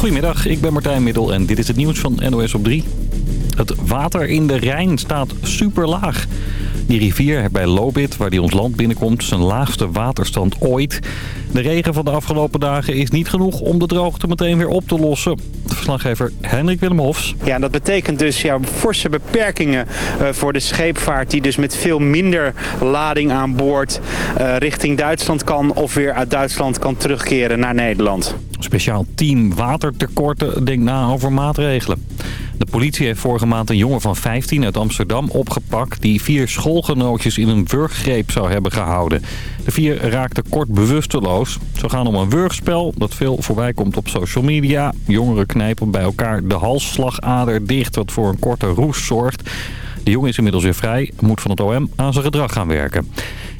Goedemiddag, ik ben Martijn Middel en dit is het nieuws van NOS op 3. Het water in de Rijn staat super laag. Die rivier bij Lobit, waar die ons land binnenkomt, zijn laagste waterstand ooit. De regen van de afgelopen dagen is niet genoeg om de droogte meteen weer op te lossen. Verslaggever Hendrik Willem Hofs. Ja, dat betekent dus ja, forse beperkingen uh, voor de scheepvaart... die dus met veel minder lading aan boord uh, richting Duitsland kan... of weer uit Duitsland kan terugkeren naar Nederland. Speciaal team watertekorten denkt na over maatregelen. De politie heeft vorige maand een jongen van 15 uit Amsterdam opgepakt... die vier schoolgenootjes in een wurggreep zou hebben gehouden. De vier raakten kort bewusteloos. Ze gaan om een wurgspel dat veel voorbij komt op social media. Jongeren knijpen bij elkaar de halsslagader dicht... wat voor een korte roes zorgt. De jongen is inmiddels weer vrij, moet van het OM aan zijn gedrag gaan werken.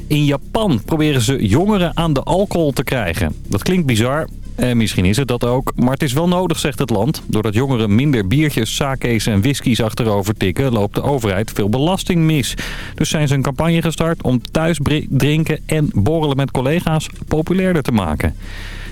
In Japan proberen ze jongeren aan de alcohol te krijgen. Dat klinkt bizar, en misschien is het dat ook, maar het is wel nodig, zegt het land. Doordat jongeren minder biertjes, sake's en whiskies achterover tikken... loopt de overheid veel belasting mis. Dus zijn ze een campagne gestart om thuis drinken en borrelen met collega's populairder te maken.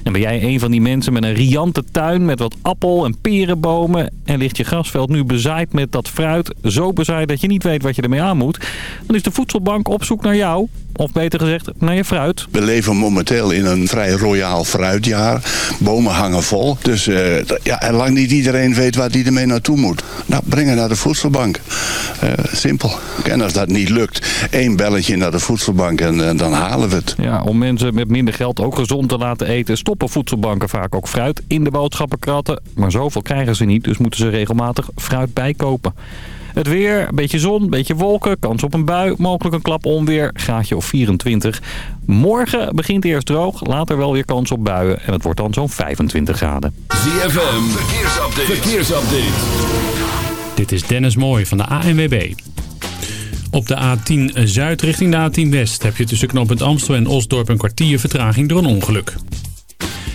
En ben jij een van die mensen met een riante tuin met wat appel- en perenbomen... en ligt je grasveld nu bezaaid met dat fruit, zo bezaaid dat je niet weet wat je ermee aan moet... dan is de voedselbank op zoek naar jou, of beter gezegd naar je fruit. We leven momenteel in een vrij royaal fruitjaar. Bomen hangen vol, dus uh, ja, en lang niet iedereen weet waar die ermee naartoe moet. Nou, breng naar de voedselbank. Uh, simpel. En als dat niet lukt, één belletje naar de voedselbank en uh, dan halen we het. Ja, om mensen met minder geld ook gezond te laten eten... stoppen voedselbanken vaak ook fruit in de boodschappenkratten. Maar zoveel krijgen ze niet, dus moeten ze regelmatig fruit bijkopen. Het weer, een beetje zon, een beetje wolken, kans op een bui, mogelijk een klap onweer, graadje of 24. Morgen begint eerst droog, later wel weer kans op buien en het wordt dan zo'n 25 graden. ZFM, verkeersupdate. verkeersupdate. Dit is Dennis Mooij van de ANWB. Op de A10 Zuid richting de A10 West heb je tussen knooppunt Amstel en Osdorp een kwartier vertraging door een ongeluk.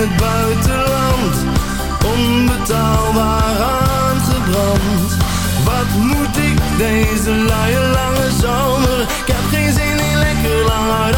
het buitenland? Onbetaalbaar aangebrand. Wat moet ik deze luie lange zomer? Ik heb geen zin in lekker lang hard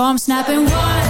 so I'm snapping one.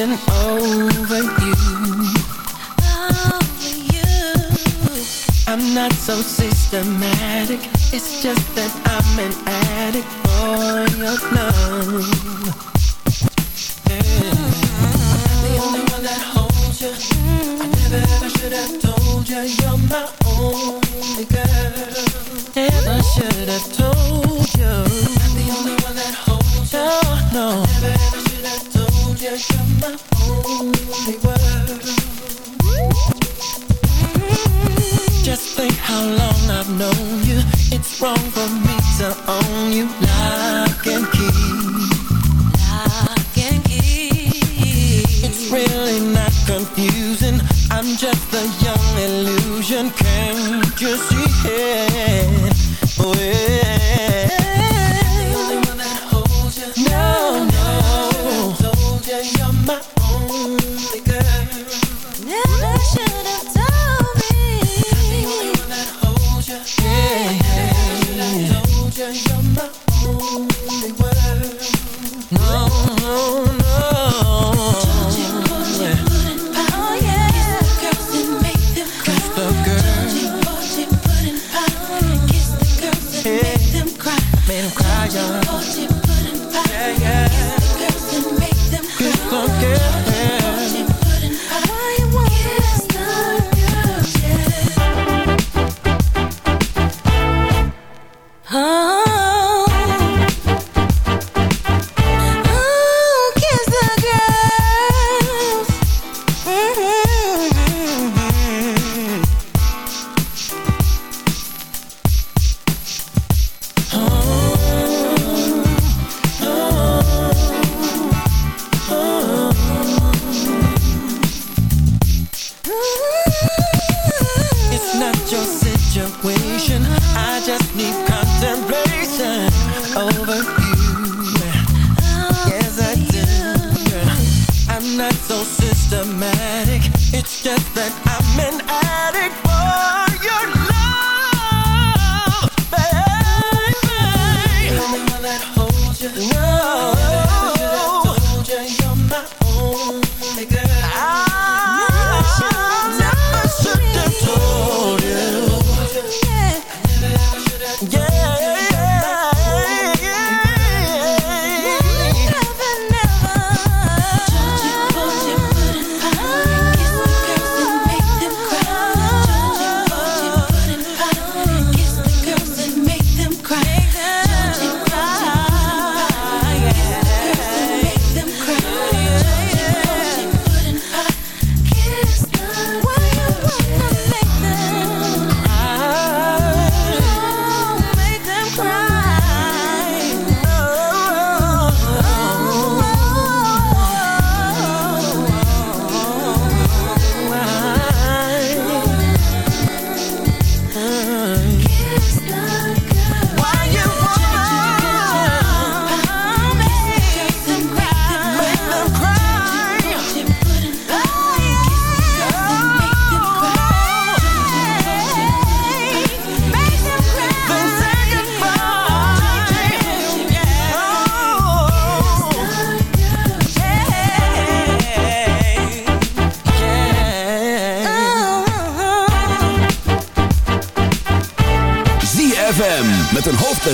Oh. made them cry, yeah. Yeah, yeah. Girls that make them cry.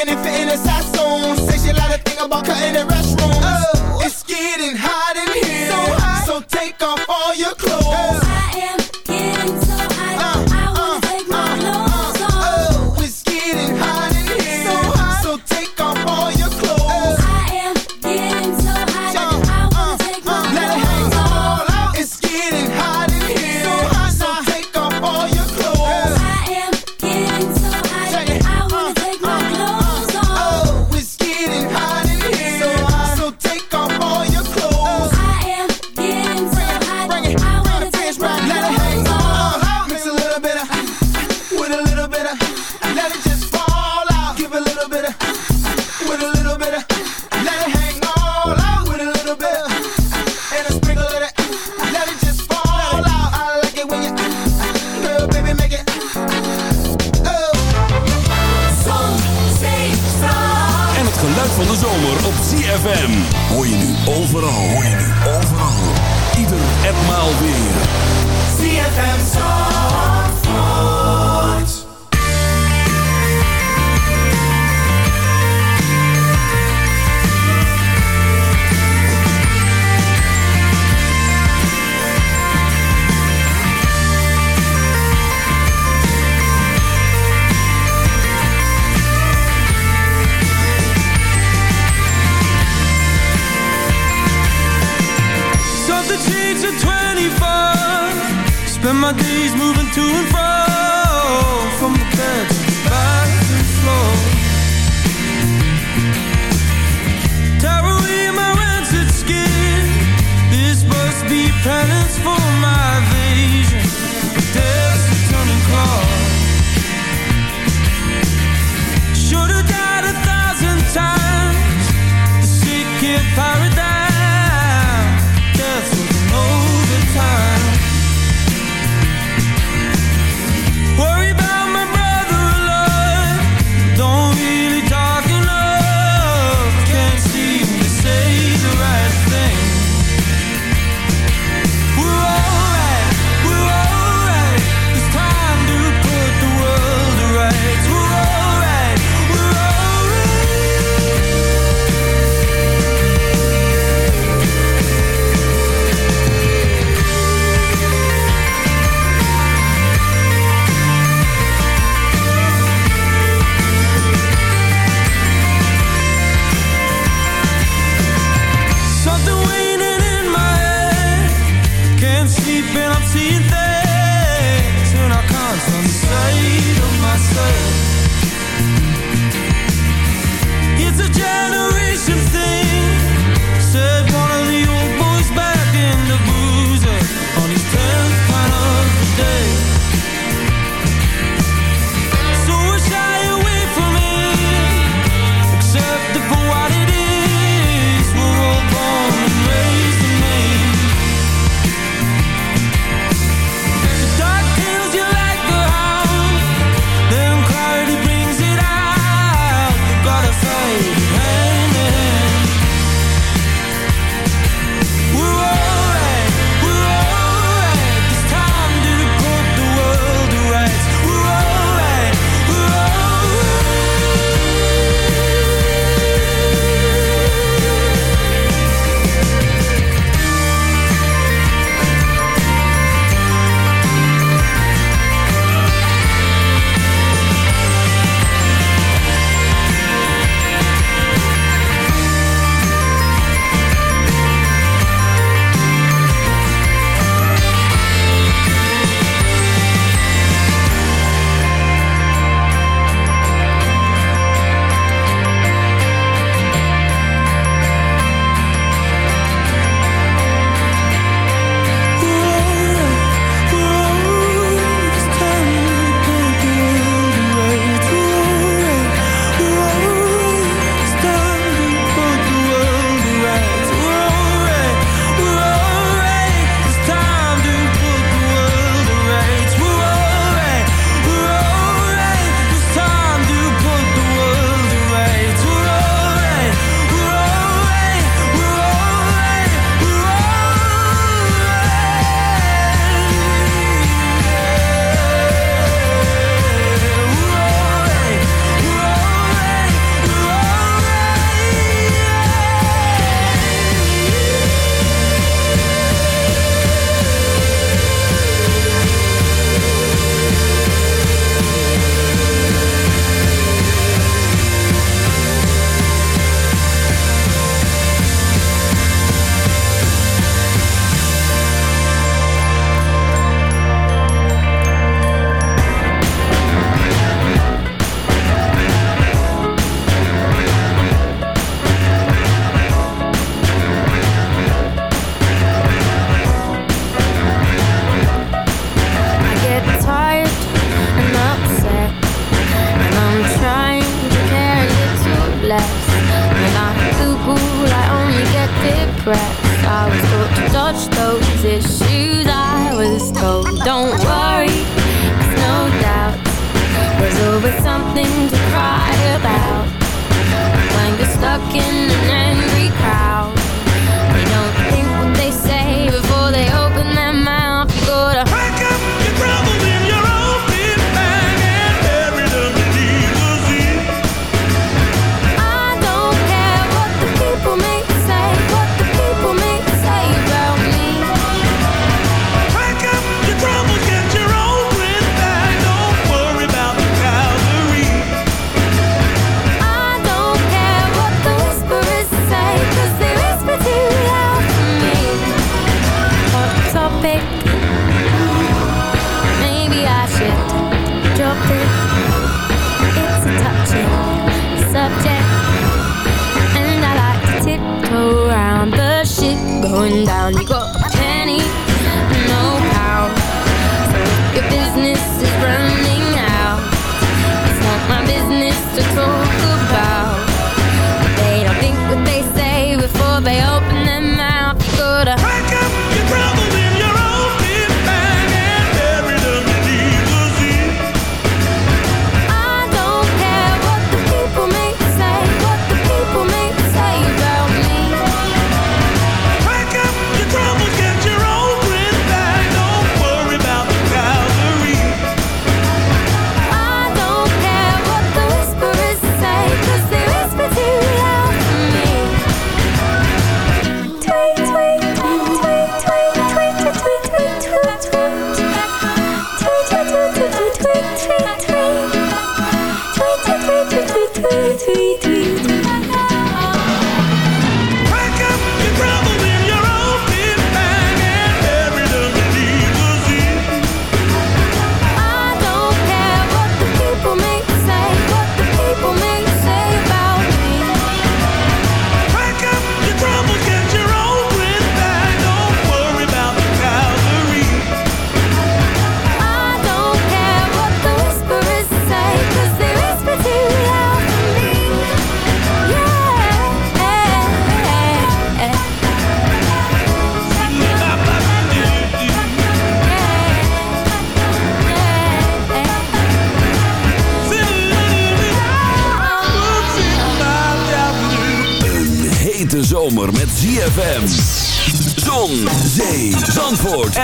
And if. Penance for my evasion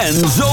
And zo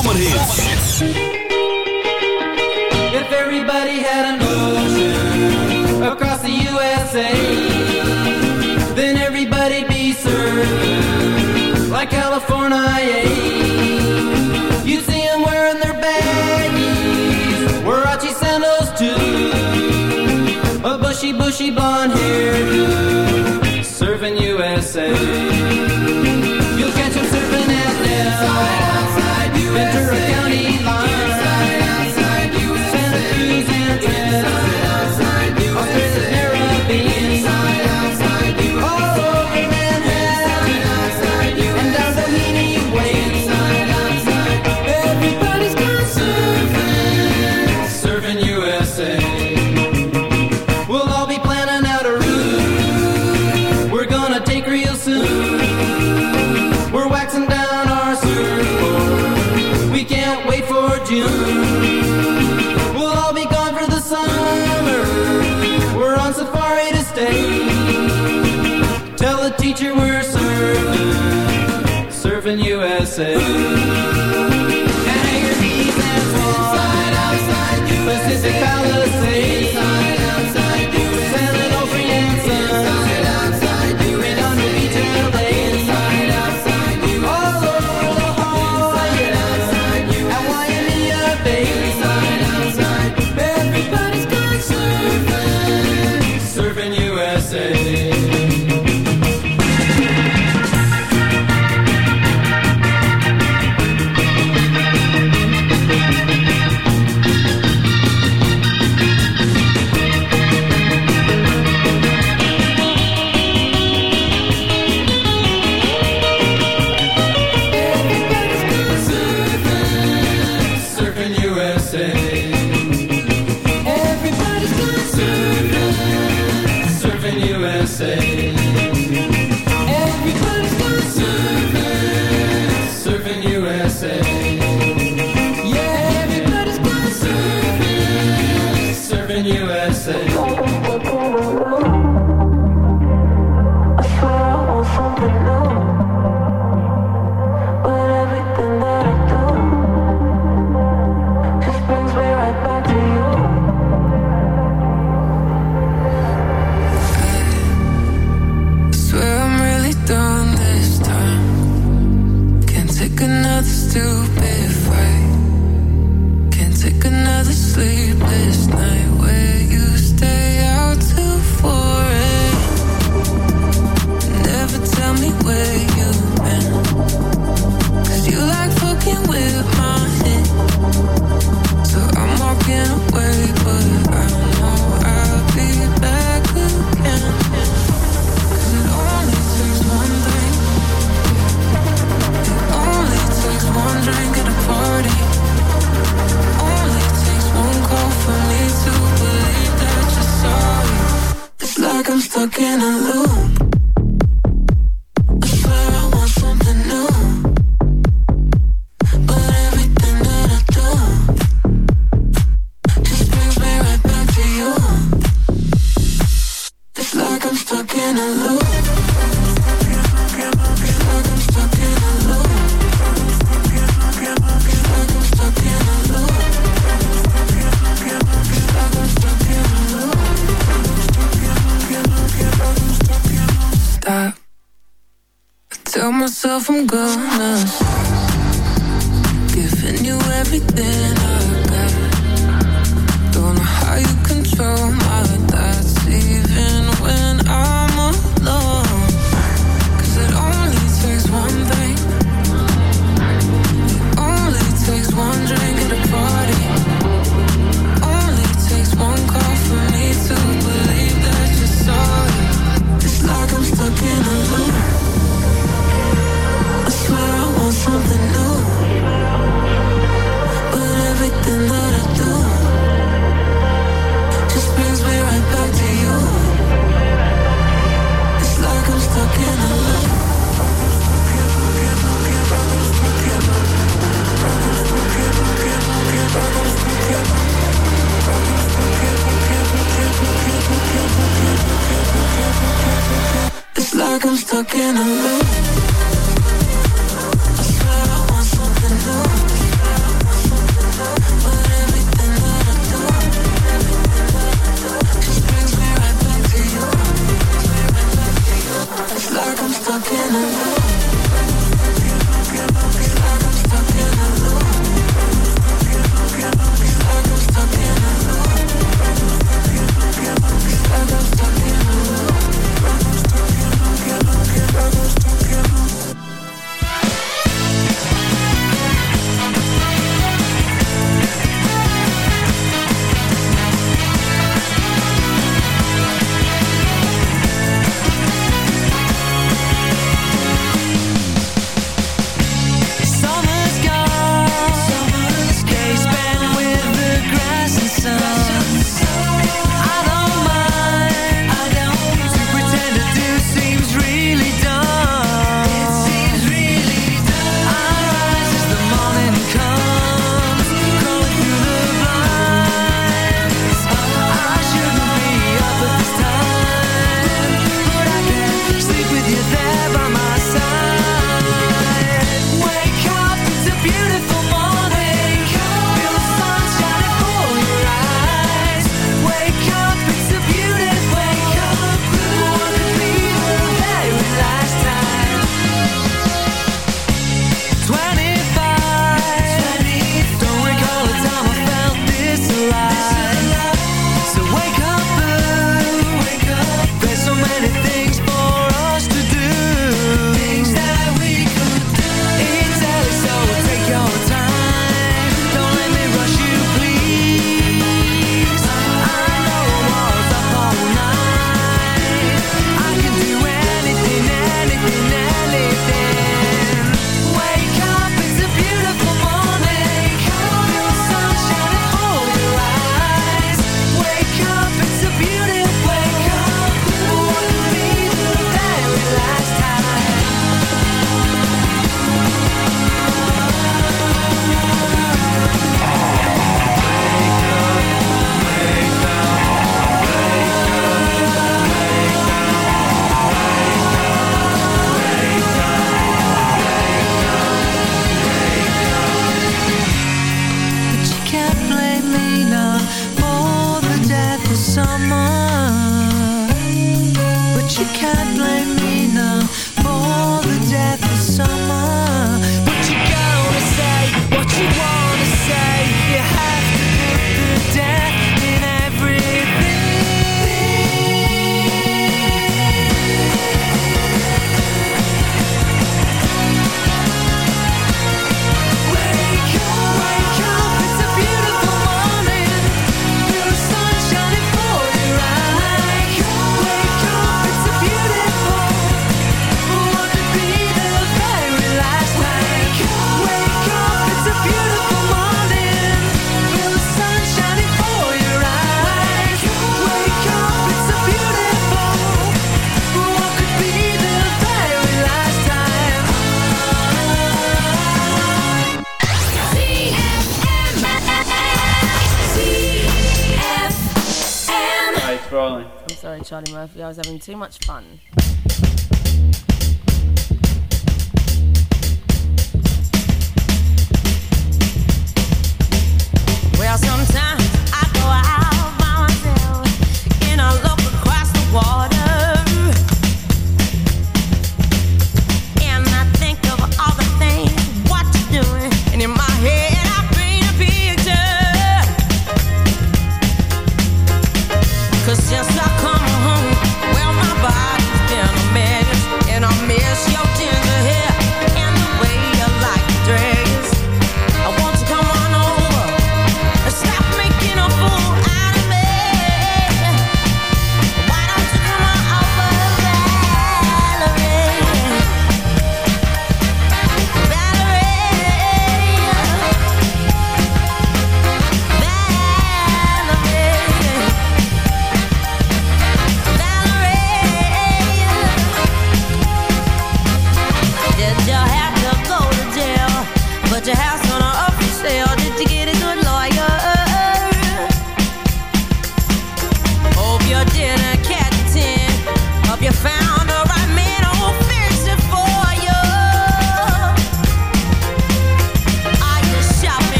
if was having too much fun.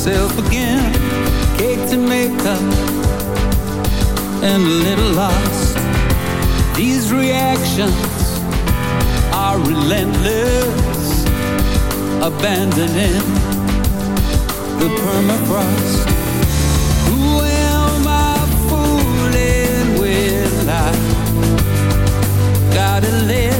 myself again. To make makeup And a little lost. These reactions are relentless Abandoning the permafrost. Who am I fooling with? I gotta live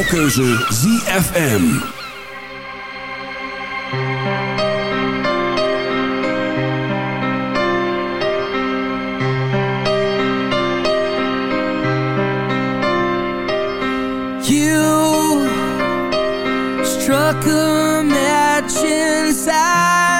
jouw keuze ZFM. You struck a match inside